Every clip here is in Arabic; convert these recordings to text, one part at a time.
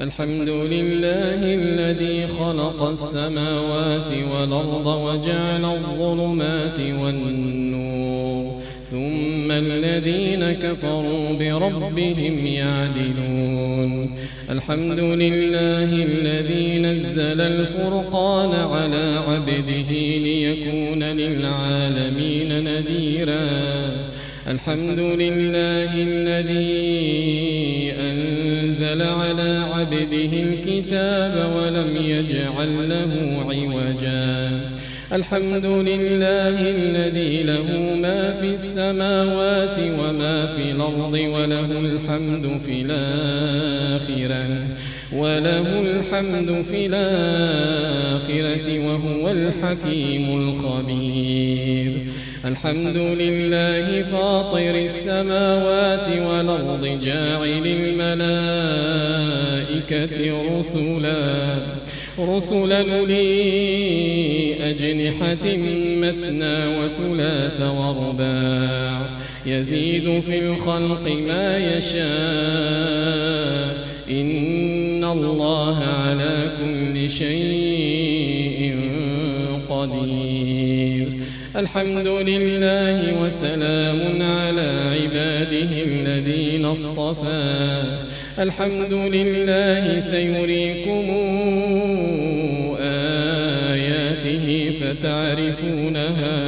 الحمد لله الذي خلق السماوات والأرض وجعل الظلمات والنور ثم الذين كفروا بربهم يعدلون. الحمد لله الذي نزل الفرقان على عبده ليكون للعالمين نذيرا. الحمد لله الذي أنزل على عبده الكتاب ولم يجعل له عوجا. الحمد لله الذي له ما في السماوات وما في الأرض وله الحمد في الآخرة. وله الحمد في الآخرة وهو الحكيم الخبير. الحمد لله فاطر السماوات والأرض جاعل الملائكة رسلا رسلا لأجنحة مثنى وثلاث وارباع يزيد في الخلق ما يشاء. إن الله على كل شيء الحمد لله وسلام على عباده الذين اصطفى. الحمد لله سيريكم آياته فتعرفونها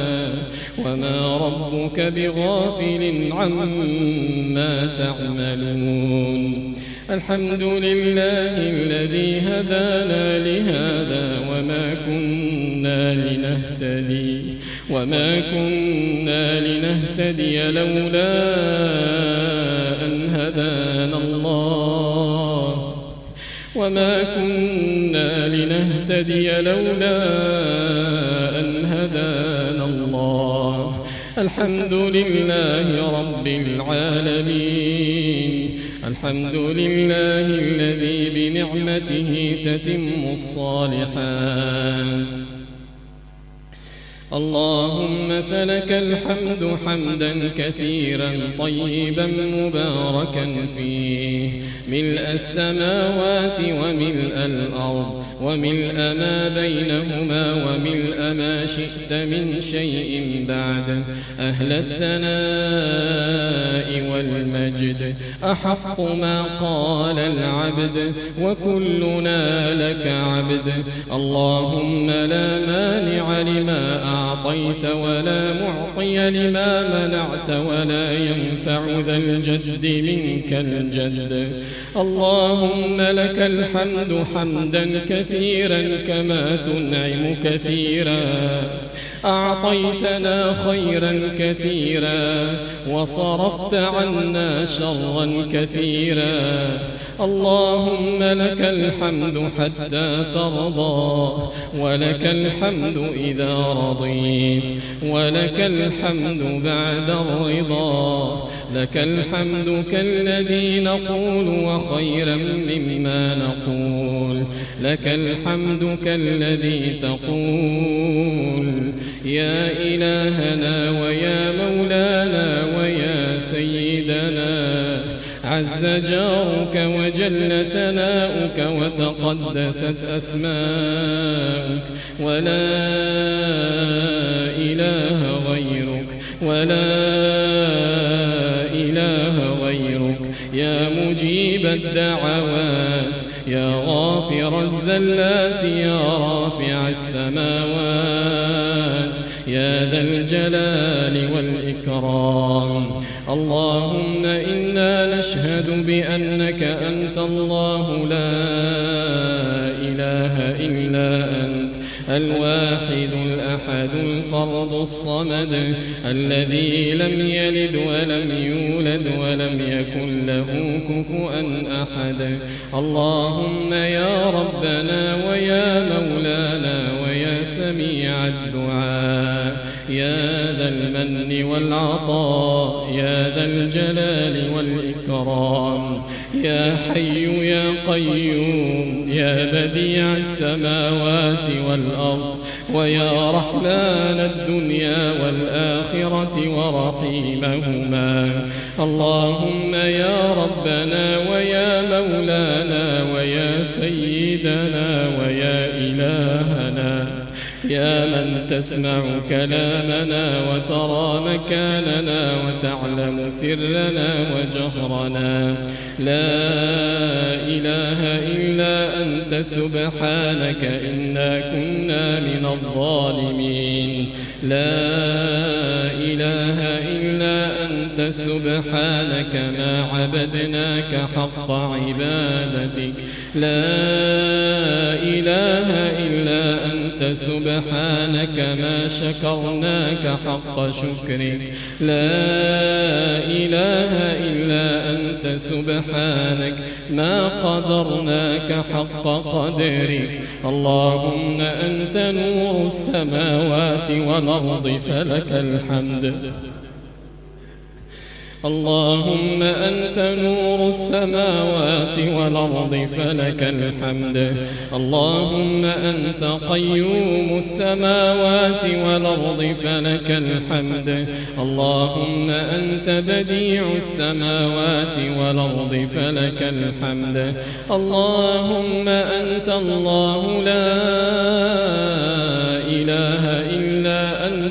وما ربك بغافل عما تعملون. الحمد لله الذي هدانا لهذا وما كنا لنهتدي. وما كنا لنهتدي لولا أن هدانا الله. وما كنا لنهتدي لولا أن هدانا الله. الحمد لله رب العالمين. الحمد لله الذي بنعمته تتم الصالحات. اللهم فلك الحمد حمدا كثيرا طيبا مباركا فيه. ملء السماوات وملء الأرض. ومن ما بينهما ومن ما شئت من شيء بعد أهل الثناء والمجد أحق ما قال العبد وكلنا لك عبد اللهم لا مانع لما أعطيت ولا معطي لما منعت ولا ينفع ذا الجد منك الجد اللهم لك الحمد حمدا كثيرا كما تنعم كثيرا. أعطيتنا خيرا كثيرا وصرفت عنا شرا كثيرا. اللهم لك الحمد حتى ترضى ولك الحمد إذا رضيت ولك الحمد بعد الرضا. لك الحمد كالذي نقول وخيرا مما نقول. لك الحمد كالذي تقول. يا إلهنا ويا مولانا ويا سيدنا عز جارك وجل ثناؤك وتقدست أسماؤك. ولا إله غيرك ولا إله يا مجيب الدعوات يا غافر الزلات يا رافع السماوات يا ذا الجلال والإكرام. اللهم إنا نشهد بأنك أنت الله لا إله إلا أنت. الواحد الأحد الفرد الصمد الذي لم يلد ولم يولد ولم يكن له كفؤا أحد. اللهم يا ربنا ويا مولانا ويا سميع الدعاء. يا ذا المن والعطاء يا ذا الجلال والإكرام. يا حي يا قيوم يا بديع السماوات والأرض. ويا رحمن الدنيا والآخرة ورحيمهما. اللهم يا ربنا ويا مولانا ويا سيدنا يا من تسمع كلامنا وترى مكاننا وتعلم سرنا وجهرنا. لا إله إلا أنت سبحانك إنا كنا من الظالمين. لا إله إلا أنت سبحانك ما عبدناك حق عبادتك. لا إله إلا أنت أنت سبحانك ما شكرناك حق شكرك. لا إله إلا أنت سبحانك ما قدرناك حق قدرك. اللهم أنت نور السماوات والأرض فلك الحمد. اللهم أنت نور السماوات والأرض فلك الحمد. اللهم أنت قيوم السماوات والأرض فلك الحمد. اللهم أنت بديع السماوات والأرض فلك الحمد. اللهم أنت الله لا إله إلا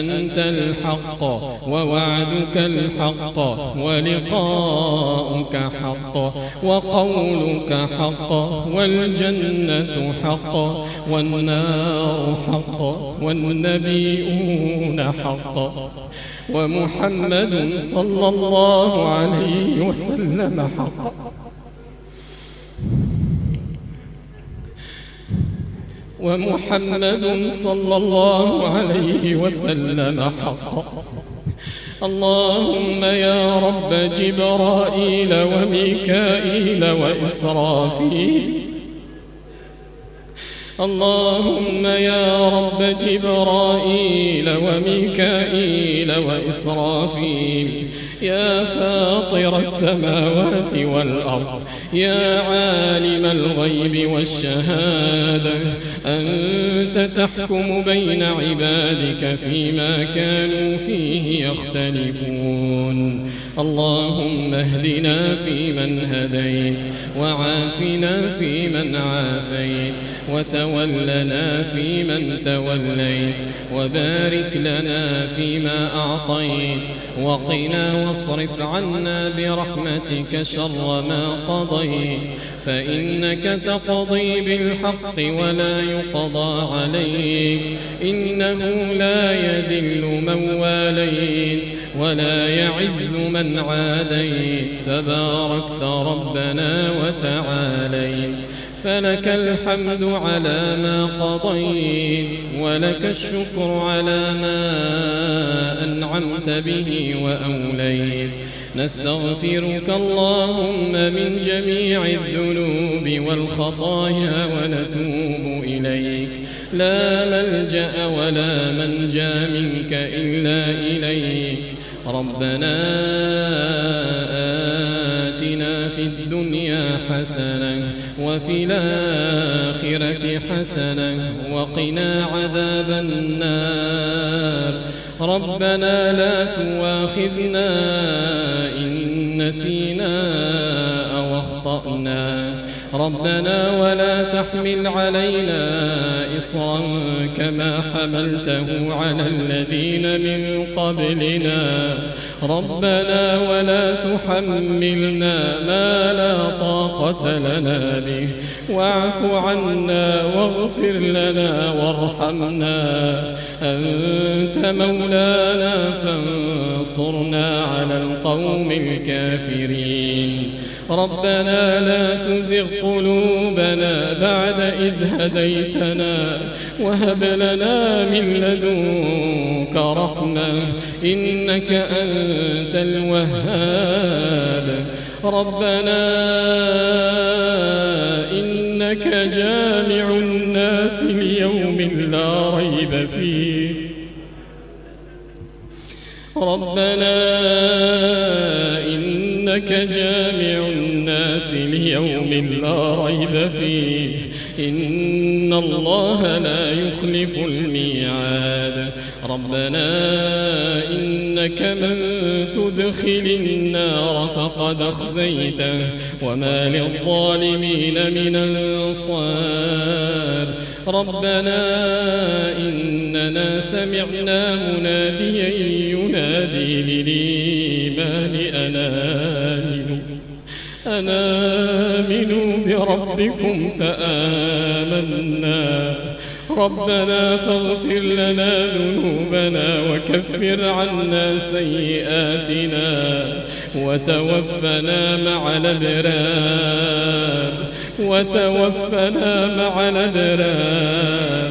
أنت الحق ووعدك الحق ولقاؤك حق وقولك حق والجنة حق والنار حق والنبيون حق ومحمد صلى الله عليه وسلم حق ومحمد صلى الله عليه وسلم حقا. اللهم يا رب جبرائيل وميكائيل وإسرافيل. اللهم يا رب جبرائيل وميكائيل وإسرافيل. يا فاطر السماوات والأرض. يا عالم الغيب والشهادة. أنت تحكم بين عبادك فيما كانوا فيه يختلفون. اللهم اهدنا فيمن هديت وعافنا فيمن عافيت وتولنا فيمن توليت وبارك لنا فيما أعطيت وقنا واصرف عنا برحمتك شر ما قضيت فإنك تقضي بالحق ولا يقضى عليك. إنه لا يذل من واليت ولا يعز من عاديت. تباركت ربنا وتعاليت. فلك الحمد على ما قضيت ولك الشكر على ما أنعمت به وأوليت. نستغفرك اللهم من جميع الذنوب والخطايا ونتوب إليك. لا ملجأ ولا منجى منك إلا إليك. ربنا آتنا في الدنيا حسنة وفي الآخرة حسنة وقنا عذاب النار. ربنا لا تواخذنا إن نسينا أو أخطأنا. ربنا ولا تحمل علينا إصرا كما حملته على الذين من قبلنا. ربنا ولا تحملنا ما لا طاقة لنا به. واعف عنا واغفر لنا وارحمنا. أنت مولانا فانصرنا على القوم الكافرين. ربنا لا تزغ قلوبنا بعد إذ هديتنا. وهب لنا من لدنك رحمة إنك أنت الوهاب. ربنا إنك جامع الناس ليوم لا ريب فيه. ربنا إنك جامع الناس ليوم لا ريب فيه. إن الله لا يخلف الميعاد ربنا إنك من تدخل النار فقد أخزيته وما للظالمين من أنصار ربنا إننا سمعنا مناديا ينادي للإيمان أنام أنا آمنوا بربكم فآمنا. ربنا فاغفر لنا ذنوبنا وكفر عنا سيئاتنا وتوفنا مع الأبرار. وتوفنا مع الأبرار.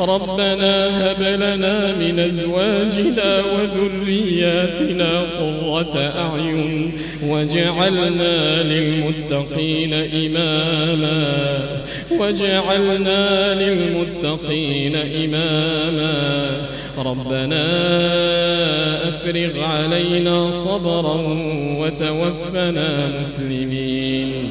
ربنا هب لنا من أزواجنا وذرياتنا قرة أعين وجعلنا للمتقين إماما وجعلنا للمتقين إماما ربنا أفرغ علينا صبرا وتوفنا مسلمين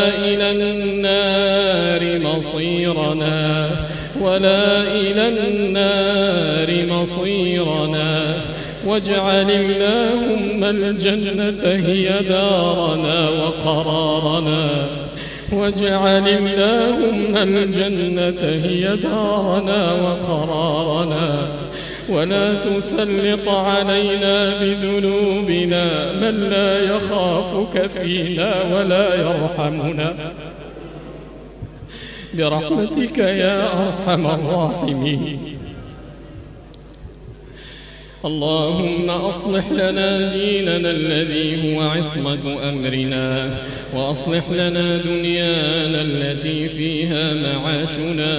إلى النار مصيرنا ولا إلى النار مصيرنا. واجعل اللهم الجنة هي دارنا وقرارنا. واجعل اللهم الجنة هي دارنا وقرارنا. ولا تسلط علينا بذنوبنا من لا يخافك فينا ولا يرحمنا. برحمتك يا أرحم الراحمين. اللهم أصلح لنا ديننا الذي هو عصمة أمرنا وأصلح لنا دنيانا التي فيها معاشنا.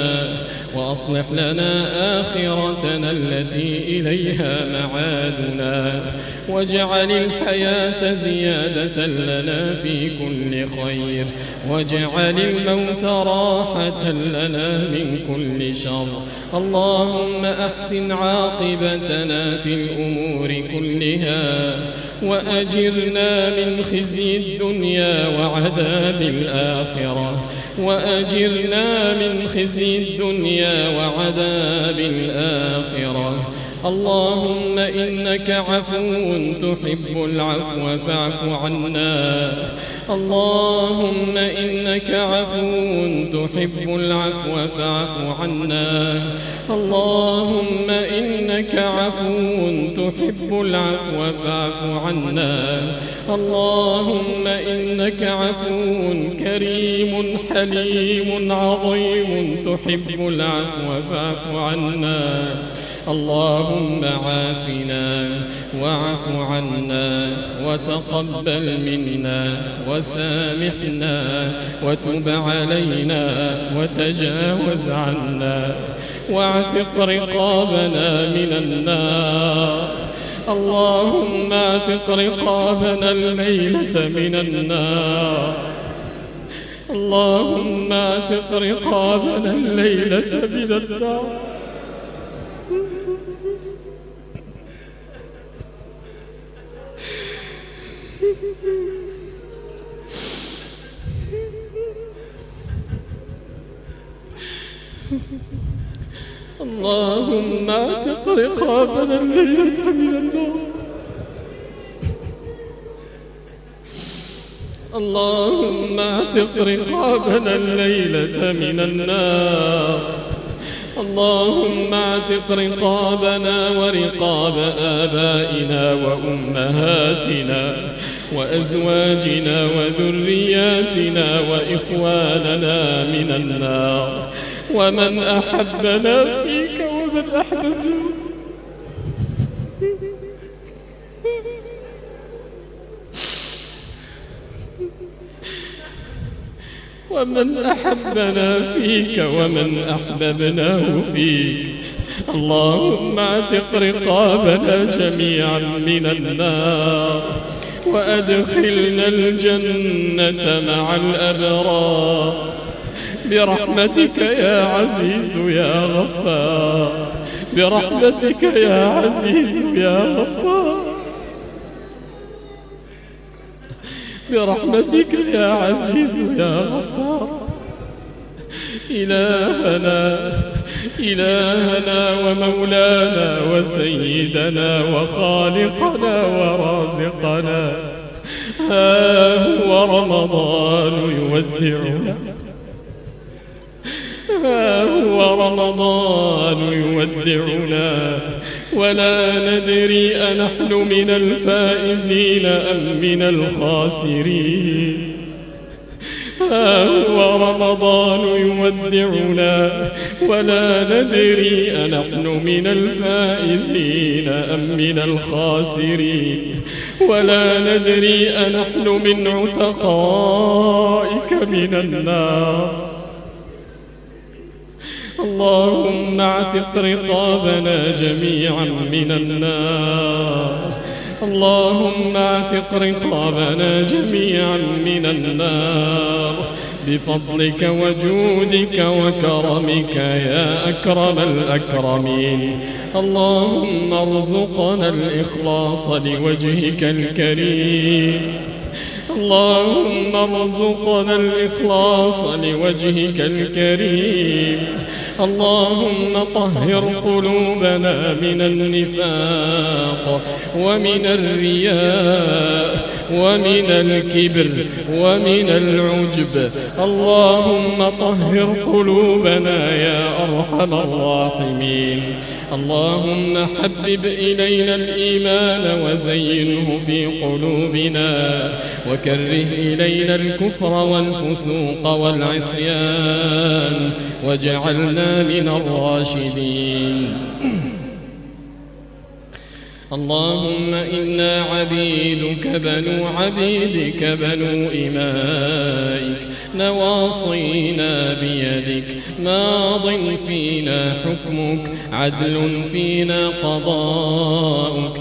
وأصلح لنا آخرتنا التي إليها معادنا واجعل الحياة زيادة لنا في كل خير واجعل الموت راحة لنا من كل شر. اللهم أحسن عاقبتنا في الأمور كلها وأجرنا من خزي الدنيا وعذاب الآخرة. وأجرنا من خزي الدنيا وعذاب الآخرة. اللهم إنك عفو تحب العفو فاعف عنا. اللهم إنك عفو تحب العفو فاعف عنا. اللهم إنك عفو تحب العفو فاعف عنا. اللهم إنك عفو كريم حليم عظيم تحب العفو فاعف عنا. اللهم عافنا واعف عنا وتقبل منا وسامحنا وتب علينا وتجاوز عنا واعتق رقابنا من النار اللهم اعتق رقابنا الليلة من النار اللهم اعتق رقابنا الليلة من النار اللهم اعتق رقابنا الليلة من النار اللهم اعتق رقابنا الليلة من النار اللهم اعتق رقابنا ورقاب آبائنا وأمهاتنا وأزواجنا وذرياتنا وإخواننا من النار. ومن أحبنا فيك ومن أحببنا ومن أحبنا فيك ومن أحببناه فيك. اللهم اعتق رقابنا جميعا من النار وأدخلنا الجنة مع الأبرار. برحمتك يا عزيز يا غفار. برحمتك يا عزيز يا غفار. برحمتك يا عزيز يا غفار. إلهنا إلهنا ومولانا وسيدنا وخالقنا ورازقنا. ها هو رمضان يودعنا. ها هو رمضان يودعنا ولا ندري أنحن من الفائزين أم من الخاسرين. ها هو رمضان يودعنا ولا ندري أنحن من الفائزين أم من الخاسرين. ولا ندري أنحن من عتقائك من النار. اللهم اعتق رقابنا جميعا من النار. اللهم اعتق رقابنا جميعا من النار. بفضلك وجودك وكرمك يا أكرم الأكرمين. اللهم ارزقنا الإخلاص لوجهك الكريم. اللهم ارزقنا الإخلاص لوجهك الكريم. اللهم طهر قلوبنا من النفاق ومن الرياء ومن الكبر ومن العجب. اللهم طهر قلوبنا يا أرحم الراحمين. اللهم حبب إلينا الإيمان وزينه في قلوبنا. وكره إلينا الكفر والفسوق والعصيان. واجعلنا من الراشدين. اللهم إنا عبيدك بنو عبيدك بنو إمائك نواصينا بيدك ماض فينا حكمك عدل فينا قضاؤك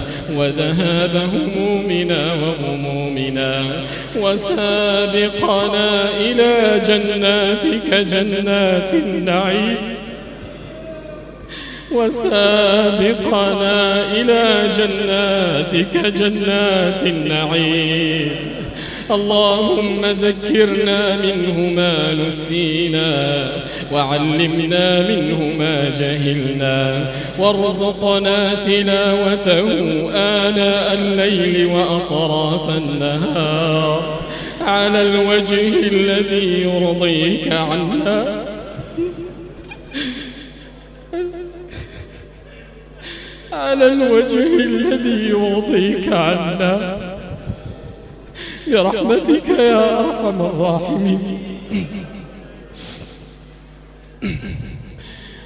وذهاب همومنا وغمومنا وسابقنا إلى جناتك جنات النعيم وسابقنا إلى جناتك جنات النعيم اللهم ذكرنا منهما نسينا وعلمنا منه ما جهلنا وارزقنا تلاوته آناء الليل وأطراف النهار على الوجه الذي يرضيك عنا. على الوجه الذي يرضيك عنا. برحمتك يا أرحم الراحمين.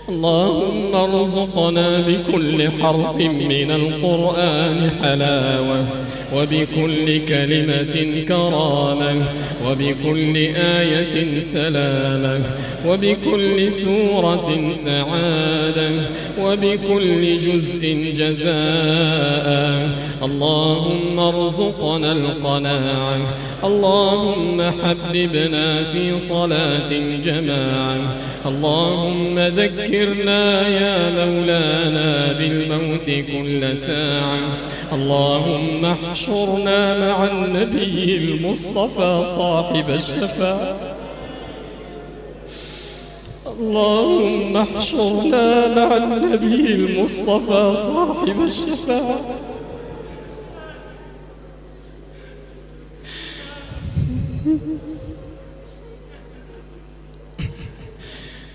اللهم ارزقنا بكل حرف من القرآن حلاوة. وبكل كلمة كرامة وبكل آية سلامة وبكل سورة سعادة وبكل جزء جزاء. اللهم ارزقنا القناعة اللهم حببنا في صلاة جماعة اللهم ذكرنا يا مولانا بالموت كل ساعة. اللهم احشرنا مع النبي المصطفى صاحب الشفاعة اللهم احشرنا مع النبي المصطفى صاحب الشفاعة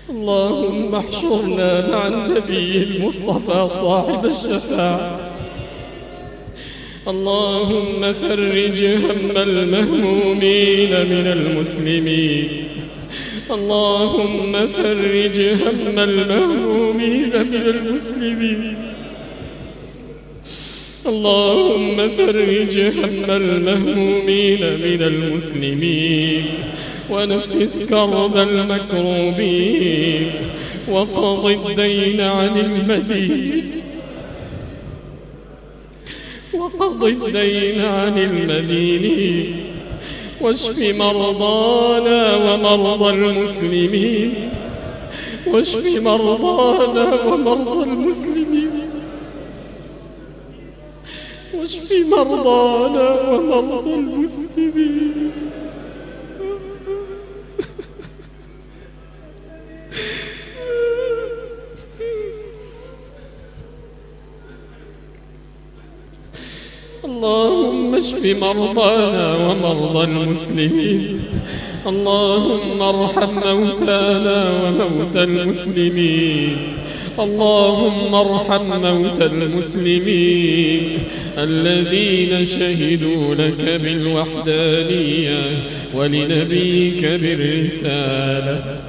اللهم احشرنا مع النبي المصطفى صاحب الشفاعة اللهم فرج هم المهمومين من المسلمين. اللهم فرج هم المهمومين من المسلمين. اللهم فرج هم المهمومين من المسلمين. ونفس كرب المكروبين. وقض الدين عن المدين. وقض الدين عن المدينين واشف مرضانا ومرضى المسلمين. واشف مرضانا ومرضى المسلمين. واشف مرضانا ومرضى المسلمين. واشف مرضانا ومرضى المسلمين. اللهم ارحم موتانا وموتى المسلمين. اللهم ارحم موتى المسلمين. الذين شهدوا لك بالوحدانية ولنبيك بالرسالة.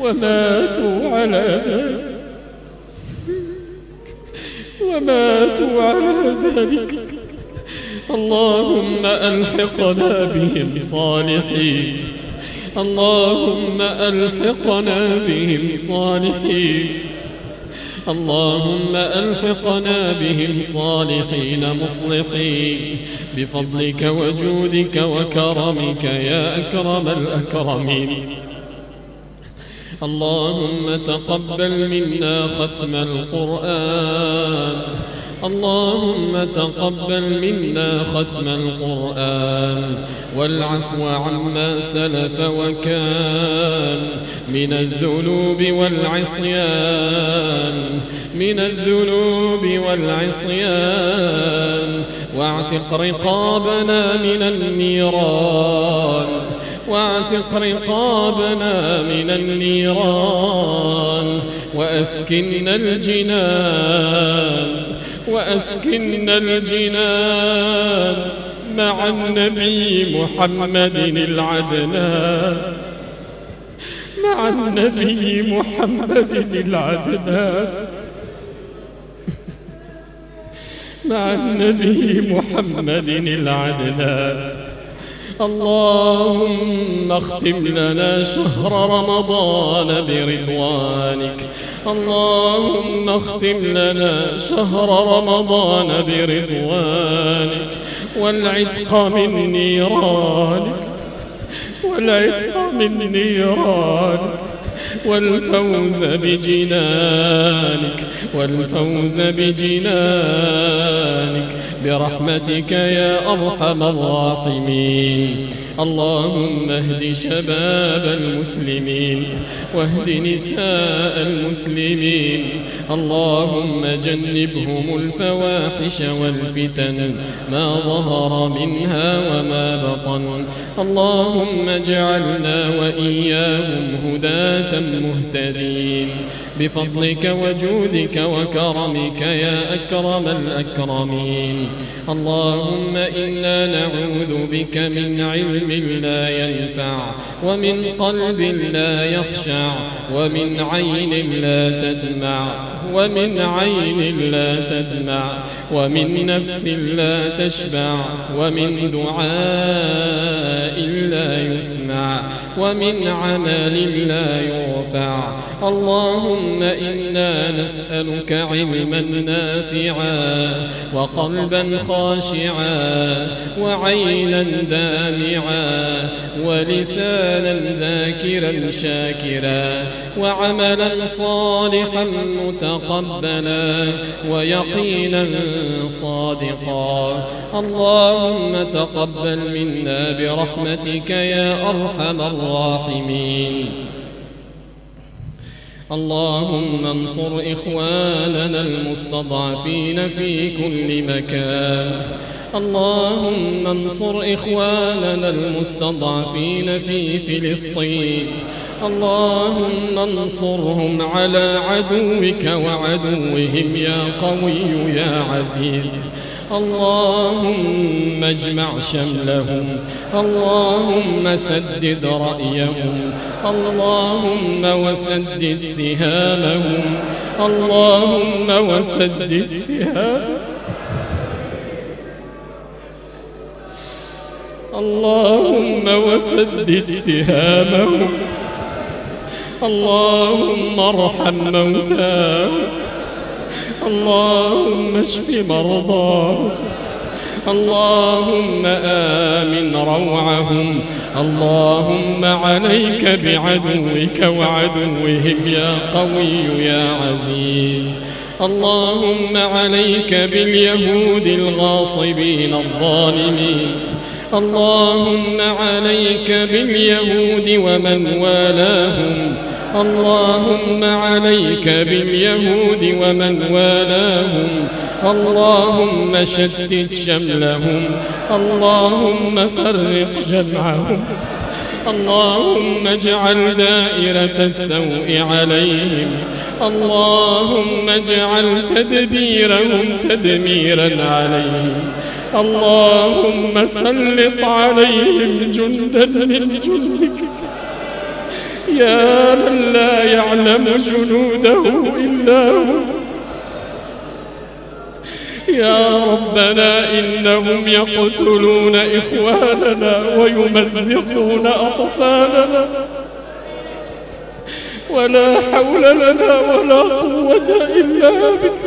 وماتوا على ذلك. وماتوا على ذلك. اللهم ألحقنا بهم صالحين. اللهم ألحقنا بهم صالحين. اللهم ألحقنا بهم صالحين مصلحين. بفضلك وجودك وكرمك يا أكرم الأكرمين. اللهم تقبل منا ختم القرآن. اللهم تقبل منا ختم القرآن والعفو عما سلف وكان من الذنوب والعصيان من الذنوب والعصيان واعتق رقابنا من النيران واعتق رقابنا من النيران وأسكننا الجنان وأسكننا الجنان مع النبي محمد العدنان. مع النبي محمد العدنان. مع النبي محمد العدنان. اللهم اختم لنا شهر رمضان برضوانك. اللهم اختم لنا شهر رمضان برضوانك. والعتق من نيرانك. والعتق من نيرانك. والفوز بجنانك. والفوز بجنانك. برحمتك يا أرحم الراحمين. اللهم اهد شباب المسلمين واهد نساء المسلمين. اللهم جنبهم الفواحش والفتن ما ظهر منها وما بطن. اللهم اجعلنا وإياهم هداة مهتدين. بفضلك وجودك وكرمك يا أكرم الأكرمين. اللهم إنا نعوذ بك من علم لا ينفع ومن قلب لا يخشع ومن عين لا تدمع ومن عين لا تدمع ومن نفس لا تشبع ومن دعاء يسمع ومن عمل لا يرفع. اللهم إنا نسألك علما نافعا وقلبا خاشعا وعينا دامعا ولسانا ذاكرا شاكرا وعملا صالحا متقبلا ويقينا صادقا. اللهم تقبل منا برحمتك يا أرحم الراحمين. اللهم انصر إخواننا المستضعفين في كل مكان. اللهم انصر إخواننا المستضعفين في فلسطين. اللهم انصرهم على عدوك وعدوهم يا قوي يا عزيز. اللهم اجمع شملهم اللهم سدد رأيهم اللهم وسدد سهامهم اللهم وسدد سهامهم. اللهم وسدد سهامهم. اللهم ارحم موتاهم. اللهم اشف مرضاهم. اللهم آمن روعهم. اللهم عليك بعدوك وعدوهم يا قوي يا عزيز. اللهم عليك باليهود الغاصبين الظالمين. اللهم عليك باليهود ومن والاهم. اللهم عليك باليهود ومن والاهم. اللهم شتت شملهم. اللهم فرق جمعهم. اللهم اجعل دائرة السوء عليهم. اللهم اجعل تدبيرهم تدميرا عليهم. اللهم سلط عليهم جندا من جندك. يا من لا يعلم جنوده إلا هو. يا ربنا إنهم يقتلون إخواننا ويمزقون أطفالنا. ولا حول لنا ولا قوة إلا بك.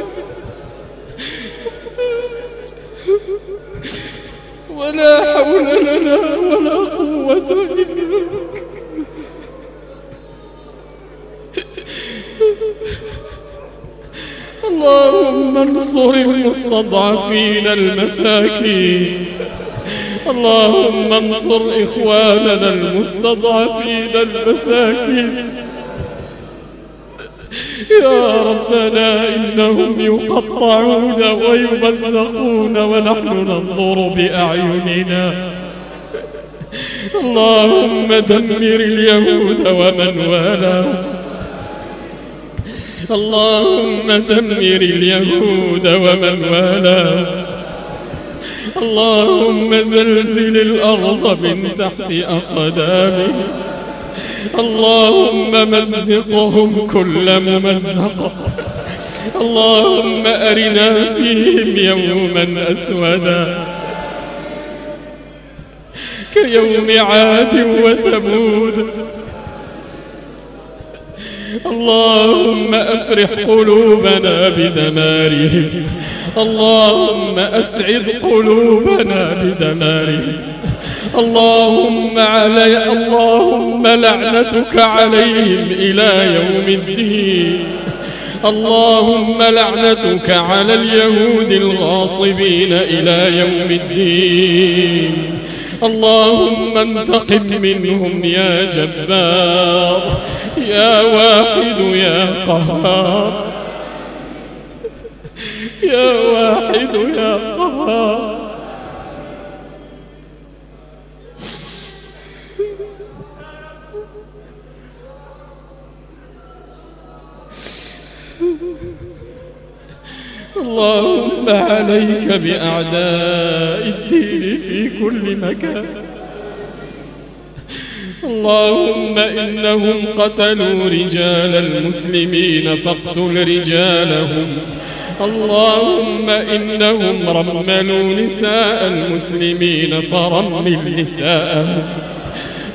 ولا حول لنا ولا قوة إلا بك. اللهم انصر المستضعفين المساكين. اللهم انصر إخواننا المستضعفين المساكين. يا ربنا إنهم يقطعون ويمزقون ونحن ننظر بأعيننا. اللهم دمر اليهود ومن والاهم. اللهم دمر اليهود ومن والاه. اللهم زلزل الأرض من تحت أقدامه. اللهم مزقهم كل ممزق. اللهم أرنا فيهم يوما أسودا. كيوم عاد وثمود. اللهم أفرح قلوبنا بدمارهم. اللهم أسعد قلوبنا بدمارهم. اللهم علي اللهم لعنتك عليهم إلى يوم الدين. اللهم لعنتك على اليهود الغاصبين إلى يوم الدين. اللهم انتقم منهم يا جبار يا واحد يا قهار. يا واحد يا قهار. اللهم عليك بأعداء الدين في كل مكان. اللهم إنهم قتلوا رجال المسلمين فاقتل رجالهم. اللهم إنهم رملوا نساء المسلمين فرمل نساءهم.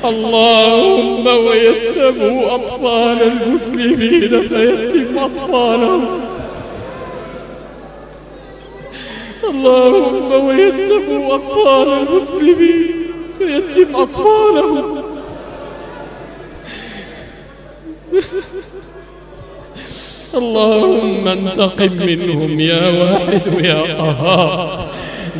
اللهم ويتبوا أطفال المسلمين فيتم أطفالهم. اللهم ويتم أطفال المسلمين فيتم أطفالهم. اللهم انتقم منهم يا واحد يا قهار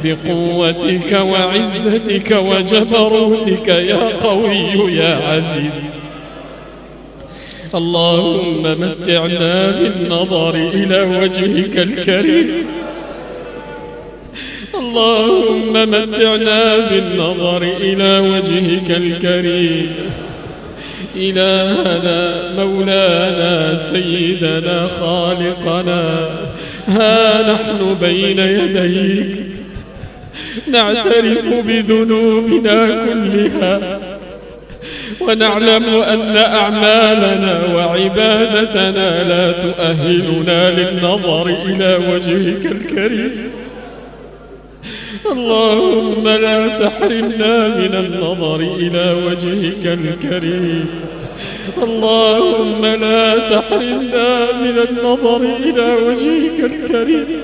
بقوتك وعزتك وجبروتك يا قوي يا عزيز. اللهم متعنا بالنظر إلى وجهك الكريم. اللهم متعنا بالنظر إلى وجهك الكريم. إلهنا مولانا سيدنا خالقنا. ها نحن بين يديك. نعترف بذنوبنا كلها. ونعلم أن أعمالنا وعبادتنا لا تؤهلنا للنظر إلى وجهك الكريم. اللهم لا تحرمنا من النظر إلى وجهك الكريم. اللهم لا تحرمنا من النظر إلى وجهك الكريم.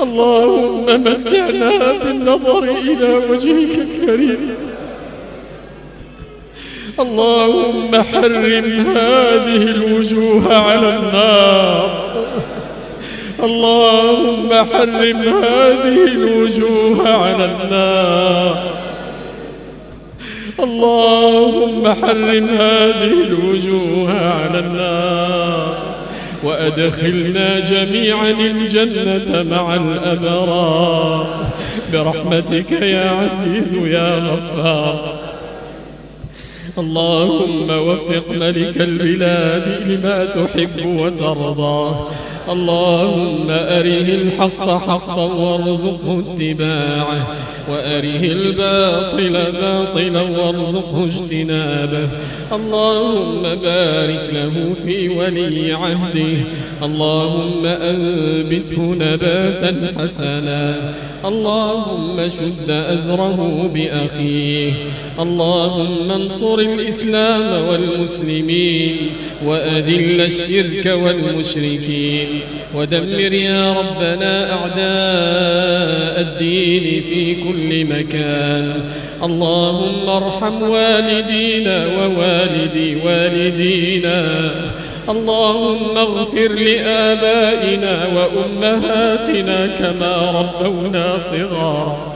اللهم متعنا بالنظر إلى وجهك الكريم. اللهم حرم هذه الوجوه على النار. اللهم حرم هذه الوجوه على النار اللهم حرم هذه الوجوه على النار وأدخلنا جميعا الجنة مع الأبرار. برحمتك يا عزيز يا غفار. اللهم وفق ملك البلاد لما تحب وترضاه اللهم أره الحق حقا وارزقه اتباعه وأره الباطل باطلا وارزقه اجتنابه. اللهم بارك له في ولي عهده اللهم أنبته نباتا حسنا. اللهم شد أزره بأخيه. اللهم انصر الإسلام والمسلمين وأذل الشرك والمشركين. ودمر يا ربنا أعداء الدين في كل مكان. اللهم ارحم والدينا ووالدي والدينا. اللهم اغفر لآبائنا وأمهاتنا كما ربونا صغارا.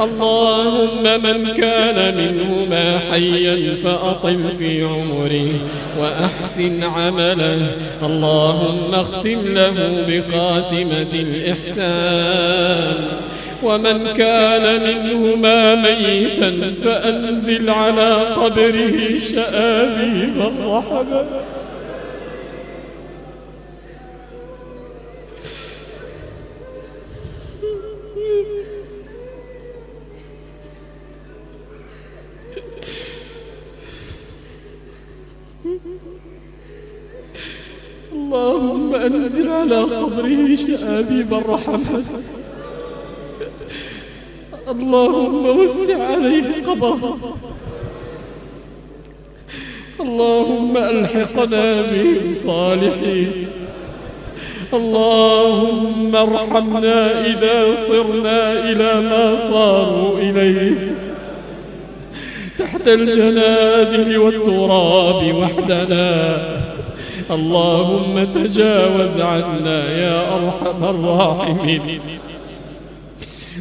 اللهم من كان منهما حيا فأطم في عمره وأحسن عمله. اللهم اختم له بخاتمة الإحسان. ومن كان منهما ميتا فأنزل على قبره شآبيب الرحمة. اللهم أنزل على قبره شآبيب الرحمة اللهم وسع عليه قبره. اللهم ألحقنا بهم صالحين. اللهم ارحمنا إذا صرنا إلى ما صاروا إليه. تحت الجنادل والتراب وحدنا. اللهم تجاوز عنا يا أرحم الراحمين.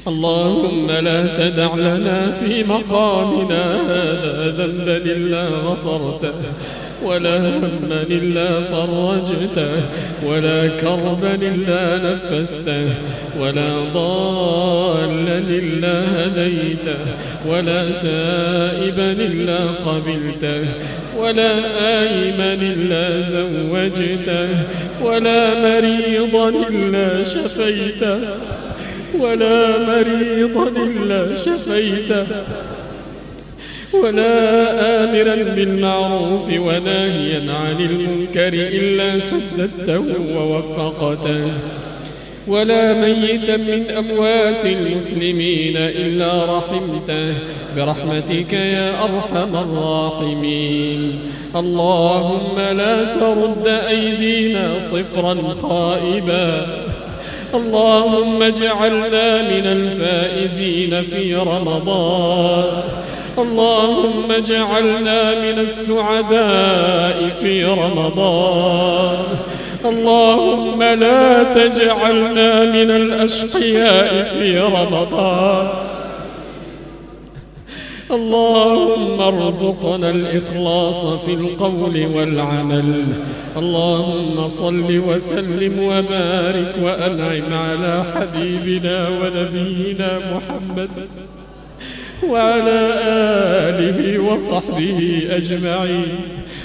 اللهم لا تدع لنا في مقامنا. هذا ذنبا إلا غفرته. ولا هم إلا فرجته ولا كربا إلا نفسته ولا ضالا إلا هديته ولا تائبا إلا قبلته ولا آيما إلا زوجته ولا مريضا إلا شفيته ولا مريضا إلا شفيته. ولا آمرا بالمعروف وناهيا عن المنكر إلا سددته ووفقته. ولا ميتا من أموات المسلمين إلا رحمته. برحمتك يا أرحم الراحمين. اللهم لا ترد أيدينا صفرا خائبا. اللهم اجعلنا من الفائزين في رمضان. اللهم اجعلنا من السعداء في رمضان. اللهم لا تجعلنا من الأشقياء في رمضان. اللهم ارزقنا الإخلاص في القول والعمل. اللهم صل وسلم وبارك وأنعم على حبيبنا ونبينا محمد. وعلى آله وصحبه أجمعين.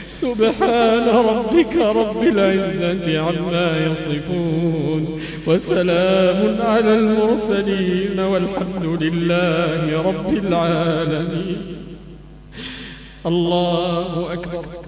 سبحان ربك رب العزة عما يصفون. وسلام على المرسلين والحمد لله رب العالمين. الله أكبر.